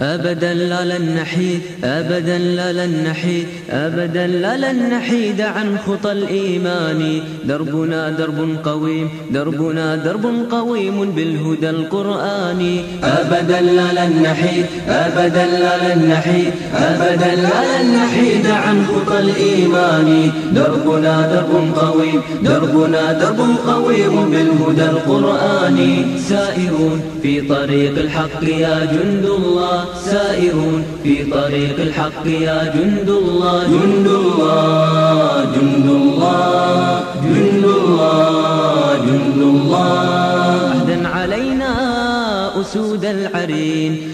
أبدا لا لن نحيد أبدا لا لن نحيد أبدا لا لن نحيد عن خطى الإيمان. دربنا درب قويم دربنا درب قويم بالهدى القرآني أبدا لا لن نحيد أبدا لا لن نحيد أبدا لا لن نحيد عن خطى الإيمان. دربنا درب قويم دربنا درب قويم بالهدى القرآني سائرون في طريق الحق يا جند الله. سائرون في طريق الحق يا جند الله جند الله جند الله جند الله جند الله. عهدا علينا أسود العرين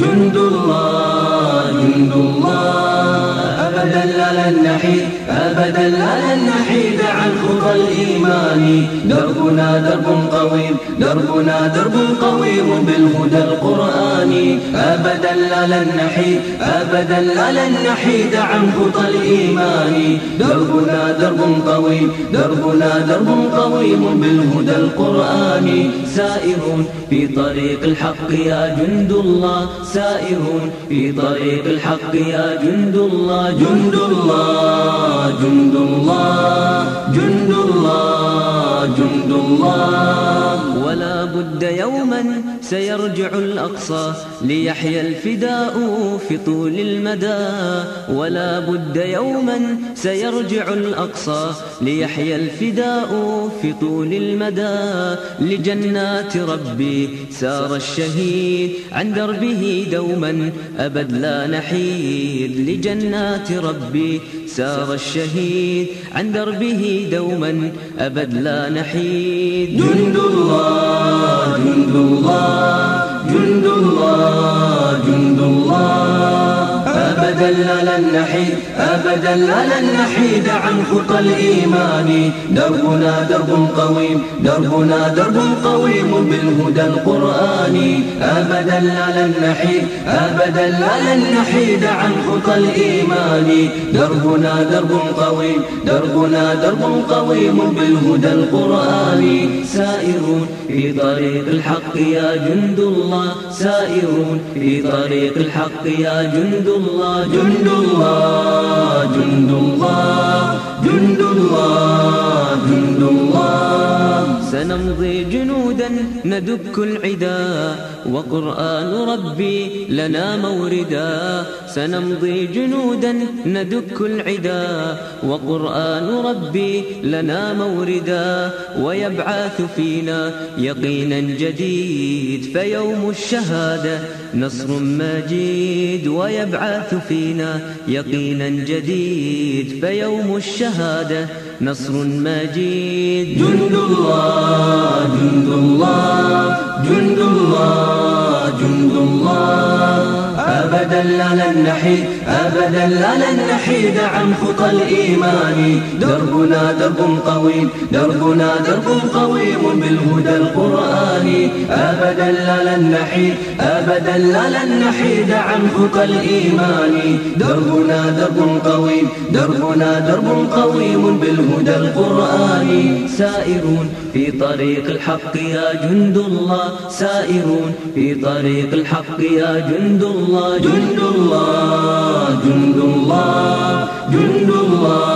جند الله جند الله أبدا. لا لن نحيد أبدا لا لن نحيد عن خطى الإيمان. دربنا درب قويم دربنا درب قويم بالهدى القرآني أبدا لا لن نحيد أبدا لا لن نحيد عن خطى الإيمان. دربنا درب قويم دربنا درب قويم بالهدى القرآني سائرون في طريق الحق يا جند الله سائرون في طريق الحق يا جند الله جند الله Cundullah, Cundullah, Cundullah, Cundullah بد يوما سيرجع الأقصى ليحيى الفداء في طول المدى. ولا بد يوما سيرجع الأقصى ليحيى الفداء في طول المدى. لجنات ربي سار الشهيد عن دربه دوما أبد لا نحيد. لجنات ربي سار الشهيد عن دربه دوما أبد لا نحيد. جند الله. محمد الله نحيد أبدا لن نحيد عن خطى الإيمان. دربنا درب قويم دربنا درب قويم بالهدى القرآني أبدا لن نحيد أبدا لن نحيد عن خطى الإيمان. دربنا درب قويم دربنا درب قويم بالهدى القرآني سائرون في طريق الحق يا جند الله. سائرون في طريق الحق يا جند الله. جند الله. Oh. سنمضي جنودا ندك العدا وقرآن ربي لنا موردا. سنمضي جنودا ندك العدا وقرآن ربي لنا موردا. ويبعث فينا يقينا جديد فيوم الشهادة نصر مجيد. ويبعث فينا يقينا جديد فيوم الشهادة نصر مجيد. جند الله جند الله جند الله جند الله. أبدا لا لن نحيد أبدا لا لن نحيد عن خطى الإيمان. دربنا درب قويم دربنا درب قويم بالهدى القرآني أبدا لا لن نحيد أبدا لا لن نحيد عن خطى الإيمان. دربنا درب قويم دربنا درب قويم بالهدى القرآني سائرون في طريق الحق يا جند الله. سائرون في طريق الحق يا جند الله. Jundullah, Jundullah, Jundullah